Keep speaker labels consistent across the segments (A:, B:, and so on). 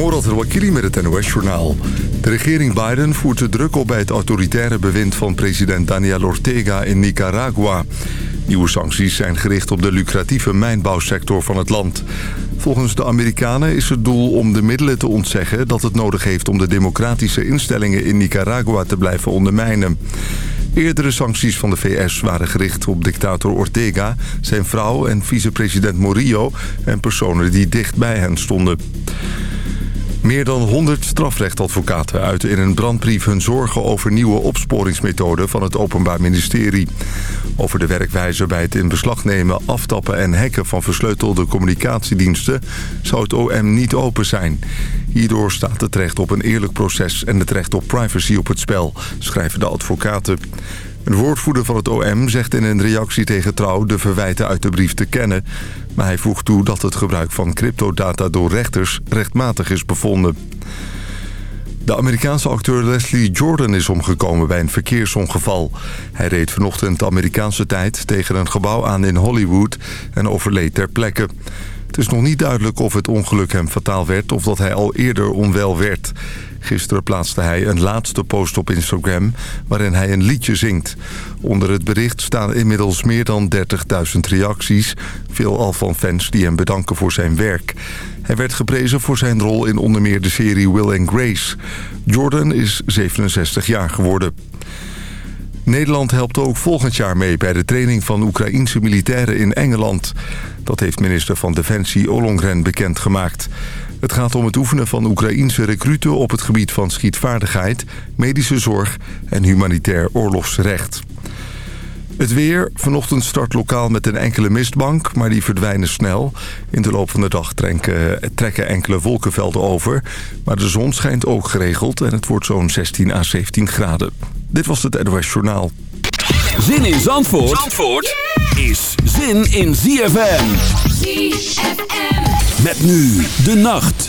A: Morat Wakili met het NOS-journaal. De regering Biden voert de druk op bij het autoritaire bewind van president Daniel Ortega in Nicaragua. Nieuwe sancties zijn gericht op de lucratieve mijnbouwsector van het land. Volgens de Amerikanen is het doel om de middelen te ontzeggen... dat het nodig heeft om de democratische instellingen in Nicaragua te blijven ondermijnen. Eerdere sancties van de VS waren gericht op dictator Ortega... zijn vrouw en vicepresident Morillo en personen die dicht bij hen stonden. Meer dan 100 strafrechtadvocaten uiten in een brandbrief hun zorgen over nieuwe opsporingsmethoden van het Openbaar Ministerie. Over de werkwijze bij het in beslag nemen, aftappen en hacken van versleutelde communicatiediensten zou het OM niet open zijn. Hierdoor staat het recht op een eerlijk proces en het recht op privacy op het spel, schrijven de advocaten. Een woordvoerder van het OM zegt in een reactie tegen Trouw de verwijten uit de brief te kennen. Maar hij voegt toe dat het gebruik van cryptodata door rechters rechtmatig is bevonden. De Amerikaanse acteur Leslie Jordan is omgekomen bij een verkeersongeval. Hij reed vanochtend Amerikaanse tijd tegen een gebouw aan in Hollywood en overleed ter plekke. Het is nog niet duidelijk of het ongeluk hem fataal werd of dat hij al eerder onwel werd. Gisteren plaatste hij een laatste post op Instagram waarin hij een liedje zingt. Onder het bericht staan inmiddels meer dan 30.000 reacties. Veelal van fans die hem bedanken voor zijn werk. Hij werd geprezen voor zijn rol in onder meer de serie Will and Grace. Jordan is 67 jaar geworden. Nederland helpt ook volgend jaar mee bij de training van Oekraïense militairen in Engeland. Dat heeft minister van Defensie Ollongren bekendgemaakt. Het gaat om het oefenen van Oekraïense recruten op het gebied van schietvaardigheid, medische zorg en humanitair oorlogsrecht. Het weer. Vanochtend start lokaal met een enkele mistbank, maar die verdwijnen snel. In de loop van de dag trekken, trekken enkele wolkenvelden over. Maar de zon schijnt ook geregeld en het wordt zo'n 16 à 17 graden. Dit was het NOS Journaal.
B: Zin in Zandvoort, Zandvoort is zin in ZFM. ZFM. Met nu de nacht.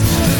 C: Christmas.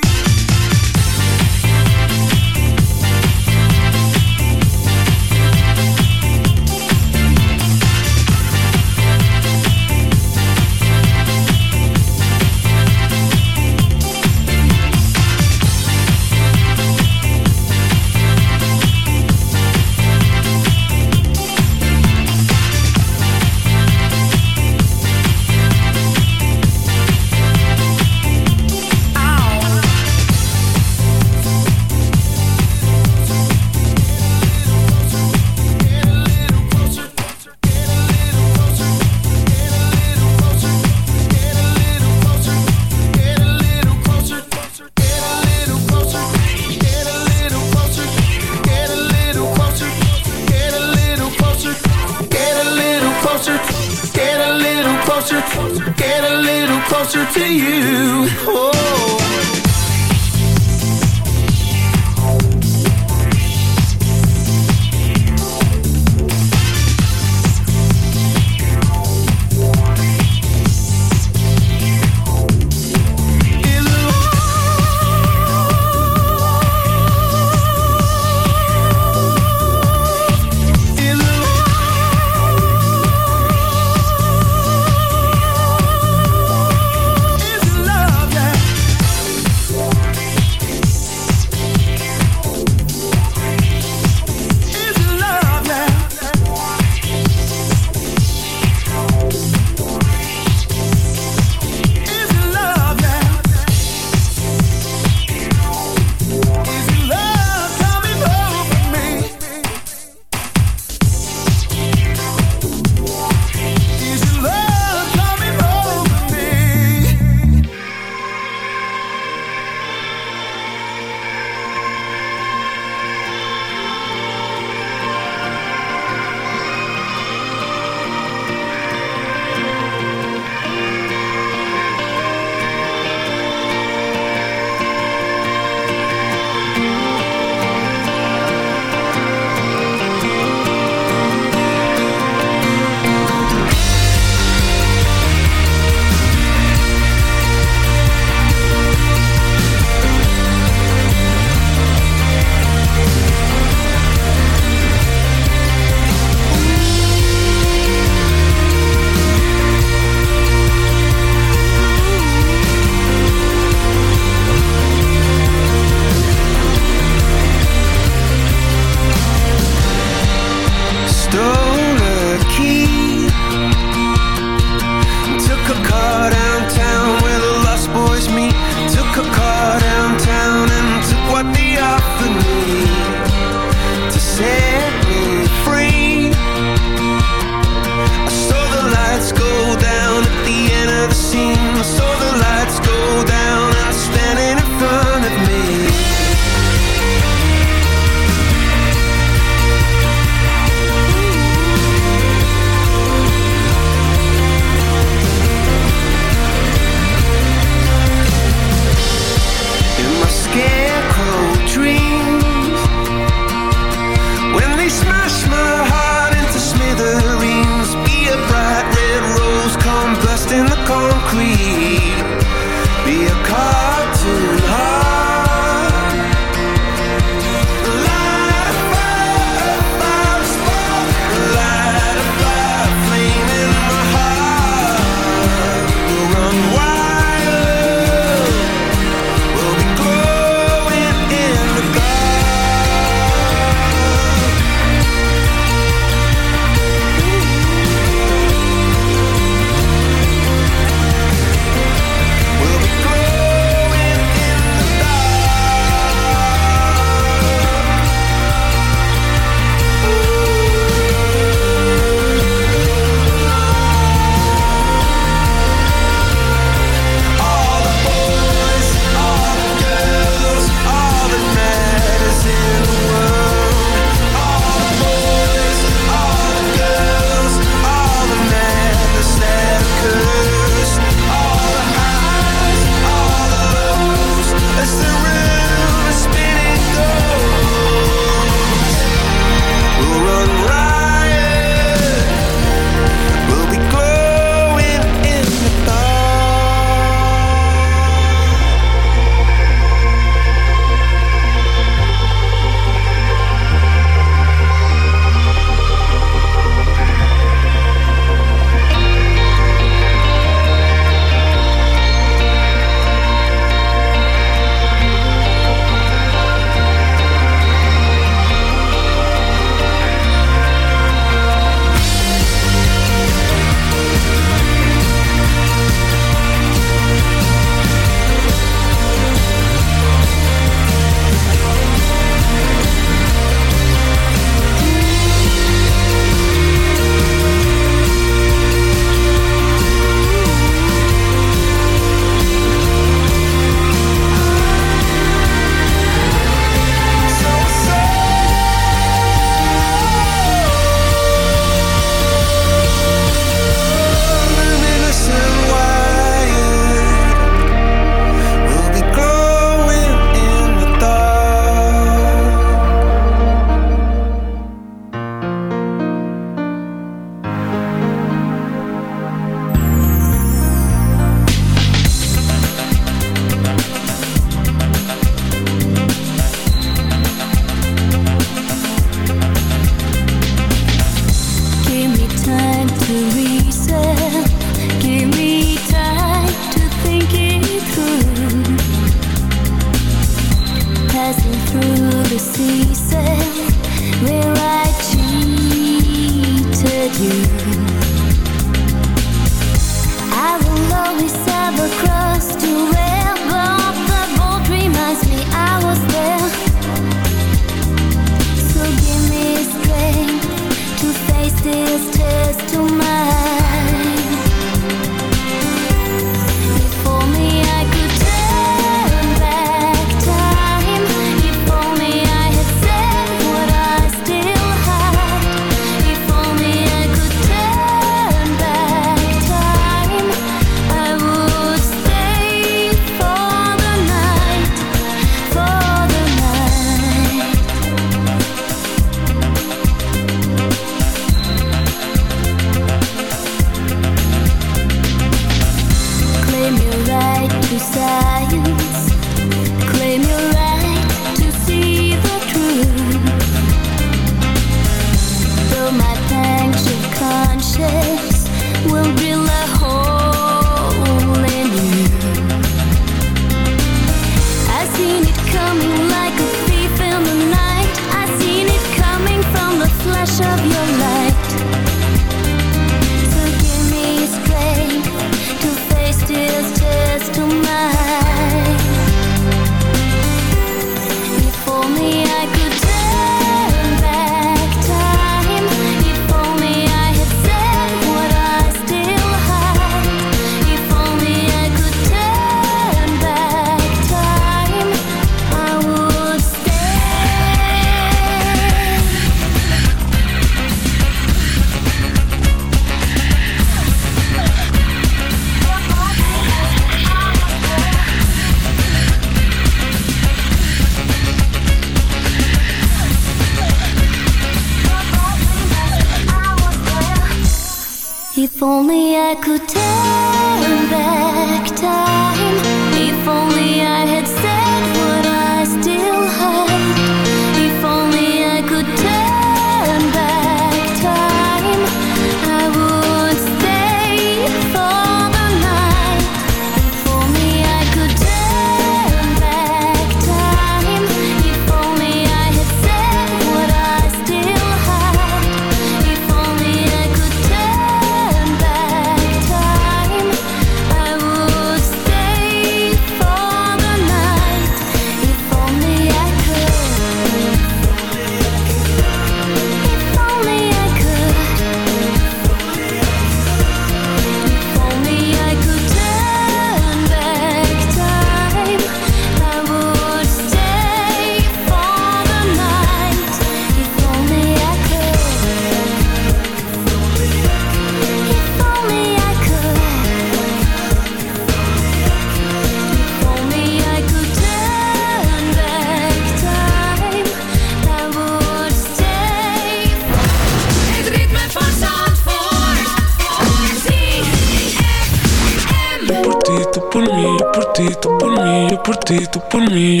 D: ti, tú por mí, yo por ti, tú por mí.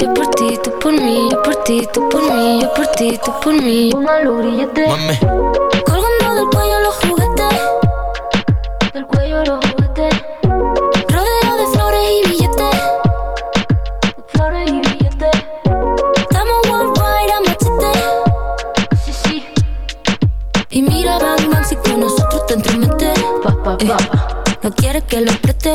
D: Yo por ti, tú por mí,
E: yo por ti, tú por mí, yo por ti, tú por mí. Póngalo grillete.
F: Mami,
E: Colgando del cuello los juguetes. Del cuello los juguetes. Rodeo de flores y billetes. De flores y billetes. Estamos worldwide a machete. Sí, sí. Y mira, bang, bang, si con nosotros te entromete. Pa, pa, pa. No quieres que lo preste.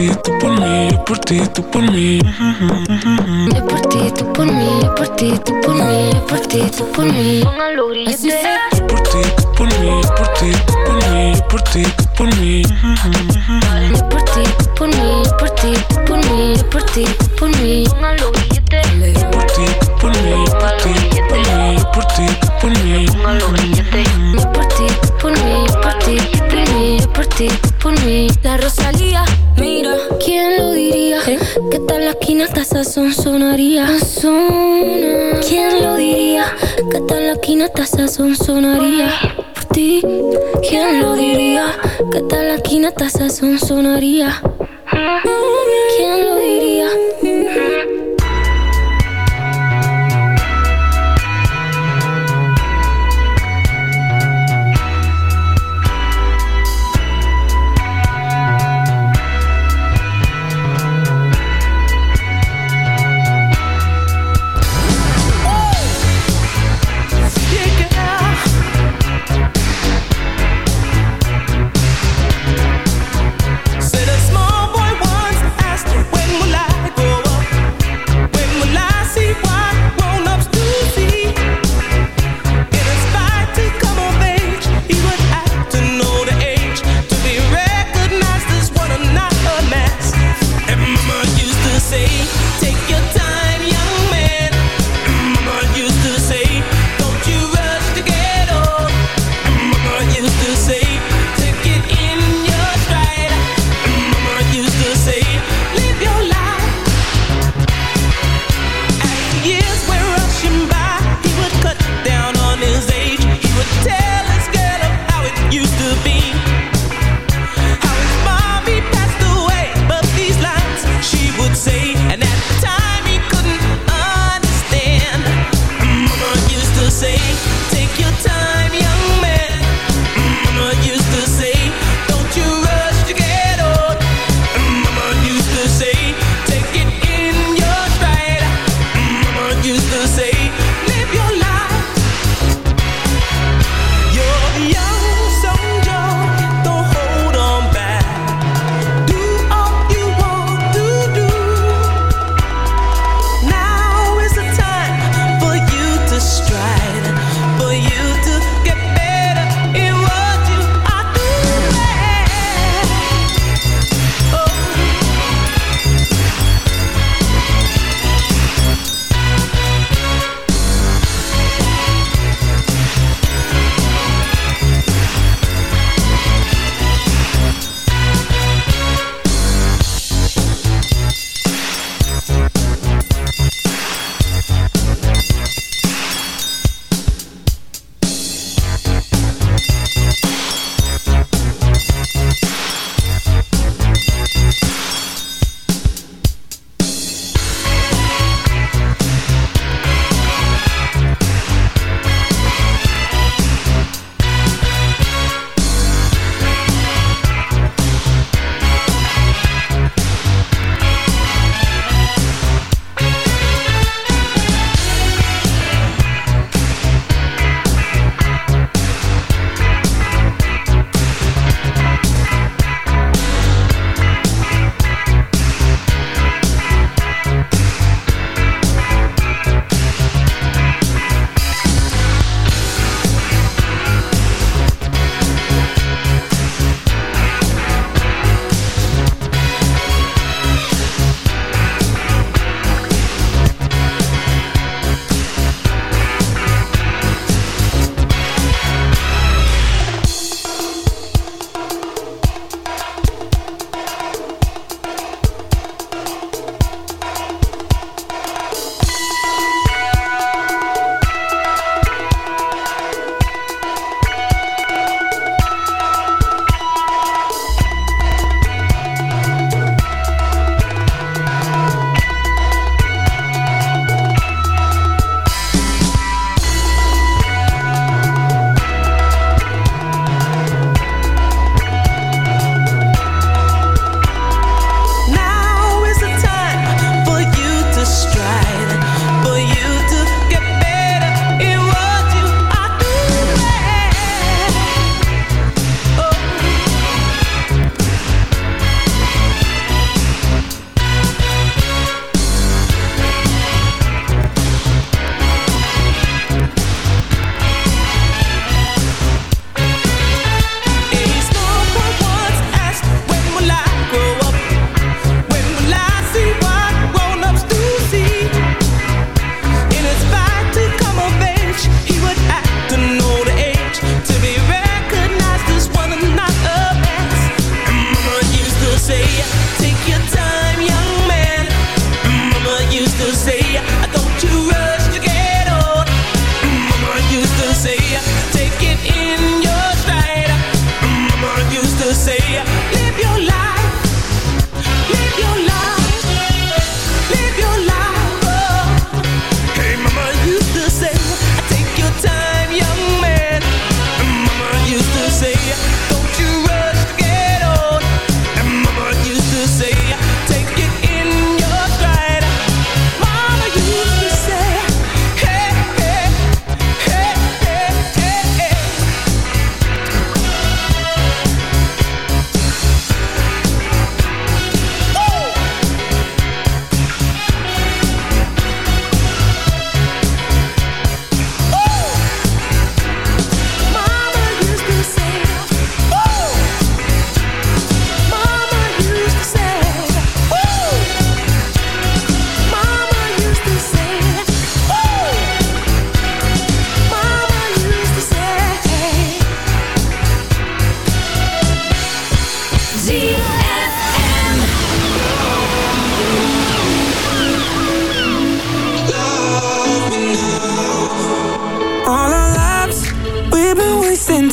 F: Ti, tú
D: por mí, yo por ti, tú por mí. Yo por ti, tú por mí,
E: yo por ti, tú por mí, yo por ti, tú por mí. Grilletes.
D: Yo por ti, tú por mí, yo por ti, tú por mí, yo por ti, tú por mí.
E: Yo por ti, tú por mí, yo por ti, tú por mí, yo por ti, tú por mí.
D: Yo por ti, tú por mí, por ti, por mí, por ti, por mí.
E: Yo por ti, por mí, por ti, por mí, yo por ti, por mí. La Rosalía, mira, ¿quién lo diría? Que tal la esquina hasta sazón sonaría. ¿Quién lo diría? Que tal la esquina hasta sazón sonaría. Por ti, ¿quién lo diría? Que tal la esquina hasta sazón sonaría. ¿Quién lo diría?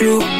G: you.